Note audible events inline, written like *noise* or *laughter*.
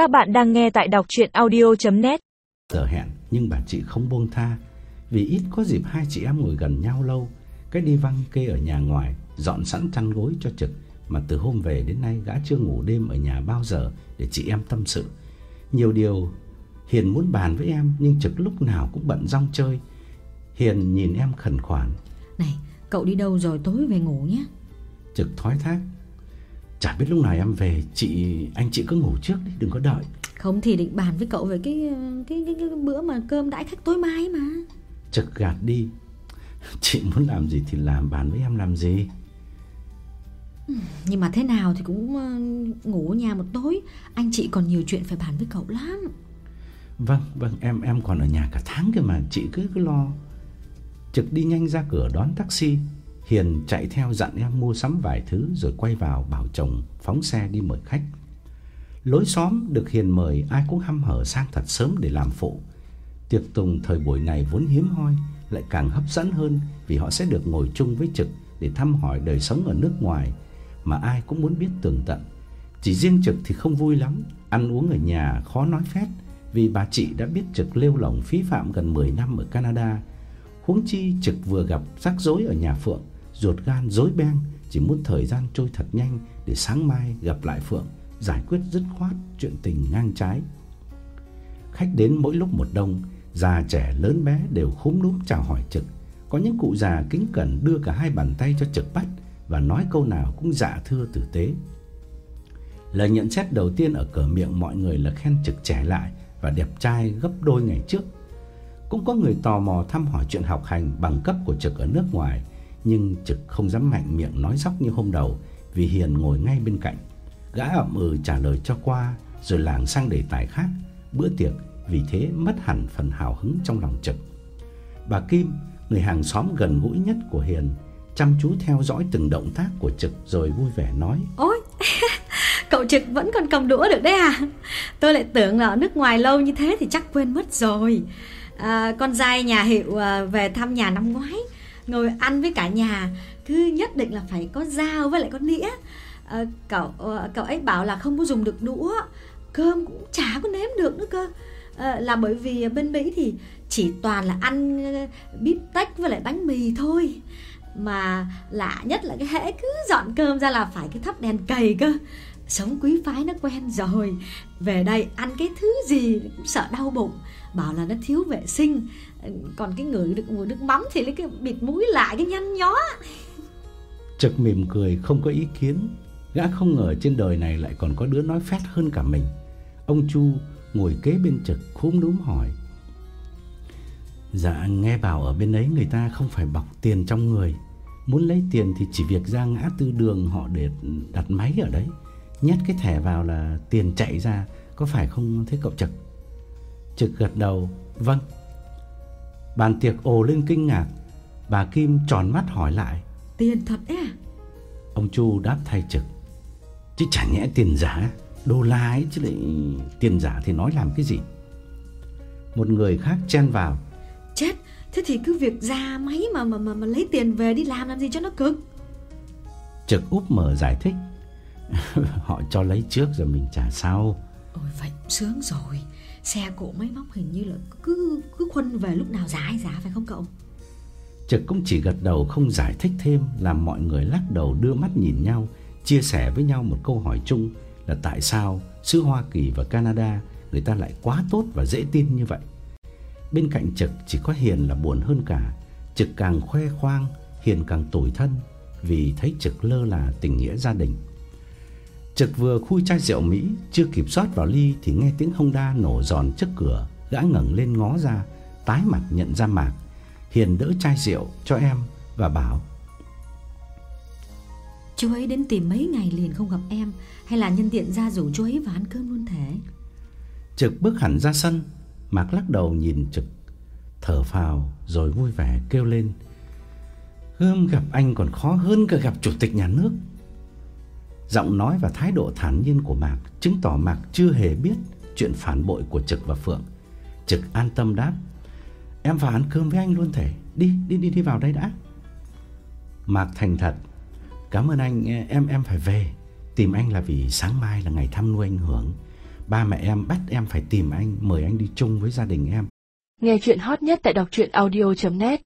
Các bạn đang nghe tại đọc chuyện audio.net Giờ hẹn nhưng bà chị không buông tha Vì ít có dịp hai chị em ngồi gần nhau lâu. Cái đi văng kê ở nhà ngoài Dọn sẵn chăn gối cho trực Mà từ hôm về đến nay gã chưa ngủ đêm ở nhà bao giờ Để chị em tâm sự. Nhiều điều Hiền muốn bàn với em Nhưng trực lúc nào cũng bận rong chơi. Hiền nhìn em khẩn khoản. Này cậu đi đâu rồi tối về ngủ nhé? Trực thoái thác Chả biết lúc nào em về chị Anh chị cứ ngủ trước đi đừng có đợi. Không thì định bàn với cậu về cái cái, cái, cái bữa mà cơm đãi khách tối mai mà. Trực gạt đi. Chị muốn làm gì thì làm Bàn với em làm gì? Nhưng mà thế nào thì cũng uh, ngủ ở nhà một tối. Anh chị còn nhiều chuyện phải bàn với cậu lắm. Vâng vâng em em còn ở nhà cả tháng cơ mà Chị cứ cứ lo. Trực đi nhanh ra cửa đón taxi Hiền chạy theo dặn em mua sắm vài thứ Rồi quay vào bảo chồng phóng xe đi mời khách. Lối xóm được Hiền mời Ai cũng hăm hở sang thật sớm để làm phụ. Tiệc tùng thời buổi này vốn hiếm hoi, Lại càng hấp dẫn hơn Vì họ sẽ được ngồi chung với Trực Để thăm hỏi đời sống ở nước ngoài Mà ai cũng muốn biết tường tận. Chỉ riêng Trực thì không vui lắm, Ăn uống ở nhà khó nói phét Vì bà chị đã biết Trực lêu lỏng phí phạm gần 10 năm ở Canada. Huống chi Trực vừa gặp rắc rối ở nhà Phượng ruột gan rối beng, chỉ muốn thời gian trôi thật nhanh để sáng mai gặp lại Phượng, giải quyết dứt khoát chuyện tình ngang trái. Khách đến mỗi lúc một đông, già trẻ lớn bé đều khúm núm chào hỏi Trực. Có những cụ già kính cẩn đưa cả hai bàn tay cho Trực bắt và nói câu nào cũng dạ thưa tử tế. Lời nhận xét đầu tiên ở cửa miệng mọi người là khen Trực trẻ lại và đẹp trai gấp đôi ngày trước. Cũng có người tò mò thăm hỏi chuyện học hành bằng cấp của Trực ở nước ngoài nhưng Trực không dám mạnh miệng nói dóc như hôm đầu vì Hiền ngồi ngay bên cạnh. Gã ậm ừ trả lời cho qua rồi lảng sang đề tài khác. Bữa tiệc vì thế mất hẳn phần hào hứng trong lòng Trực. Bà Kim, người hàng xóm gần gũi nhất của Hiền, chăm chú theo dõi từng động tác của Trực rồi vui vẻ nói: Ôi, *laughs* cậu Trực vẫn còn cầm đũa được đấy à? Tôi lại tưởng là ở nước ngoài lâu như thế thì chắc quên mất rồi. À, con trai nhà hiệu à, về thăm nhà năm ngoái ngồi ăn với cả nhà. Cứ nhất định là phải có dao với lại có nĩa. À, cậu ờ, cậu ấy bảo là không có dùng được đũa. Cơm cũng chả có nếm được nữa cơ. À, là bởi vì bên mỹ thì chỉ toàn là ăn bít tách với lại bánh mì thôi. Mà lạ nhất là cái hễ cứ dọn cơm ra là phải cái thắp đèn cầy cơ sống quý phái nó quen rồi. Về đây ăn cái thứ gì cũng sợ đau bụng. Bảo là nó thiếu vệ sinh. Còn cái người được mùi nước mắm thì lấy cái bịt mũi lại cái nhăn nhó. Trực mỉm cười, không có ý kiến. Gã không ngờ trên đời này lại còn có đứa nói phét hơn cả mình. Ông Chu ngồi kế bên Trực khúm núm hỏi. Dạ nghe bảo ở bên ấy người ta không phải bọc tiền trong người. Muốn lấy tiền thì chỉ việc ra ngã tư đường họ để đặt máy ở đấy. Nhét cái thẻ vào là tiền chạy ra Có phải không thế cậu Trực? Trực gật đầu Vâng. Bàn tiệc ồ lên kinh ngạc Bà Kim tròn mắt hỏi lại Tiền thật ấy à? Ông Chu đáp thay trực Chứ chả nhẽ tiền giả Đô la ấy chứ lại tiền giả thì nói làm cái gì? Một người khác chen vào Chết Thế thì cứ việc ra máy mà mà mà, mà lấy tiền về đi làm làm gì cho nó cực? Trực úp mở giải thích *laughs* Họ cho lấy trước rồi mình trả sau Ôi vậy sướng rồi Xe cộ máy móc hình như là cứ cứ khuân về lúc nào giá hay giá phải không cậu? Trực cũng chỉ gật đầu không giải thích thêm làm mọi người lắc đầu đưa mắt nhìn nhau, chia sẻ với nhau một câu hỏi chung là tại sao xứ Hoa Kỳ và Canada người ta lại quá tốt và dễ tin như vậy. Bên cạnh Trực chỉ có Hiền là buồn hơn cả, Trực càng khoe khoang, Hiền càng tủi thân vì thấy Trực lơ là tình nghĩa gia đình. Trực vừa khui chai rượu Mỹ, chưa kịp rót vào ly thì nghe tiếng Honda nổ giòn trước cửa, gã ngẩng lên ngó ra, tái mặt nhận ra Mạc. Hiền đỡ chai rượu cho em và bảo: "Chú ấy đến tìm mấy ngày liền không gặp em, hay là nhân tiện ra rủ chú ấy vào ăn cơm luôn thế?" Trực bước hẳn ra sân, Mạc lắc đầu nhìn Trực, thở phào rồi vui vẻ kêu lên: "Gươm gặp anh còn khó hơn cả gặp chủ tịch nhà nước." Giọng nói và thái độ thản nhiên của Mạc chứng tỏ Mạc chưa hề biết chuyện phản bội của Trực và Phượng. Trực an tâm đáp: "Em vào ăn cơm với anh luôn thể, đi đi đi đi vào đây đã." Mạc thành thật: "Cảm ơn anh, em em phải về. Tìm anh là vì sáng mai là ngày thăm nuôi anh Hưởng. ba mẹ em bắt em phải tìm anh, mời anh đi chung với gia đình em. Nghe chuyện hot nhất tại đọc truyện audio.net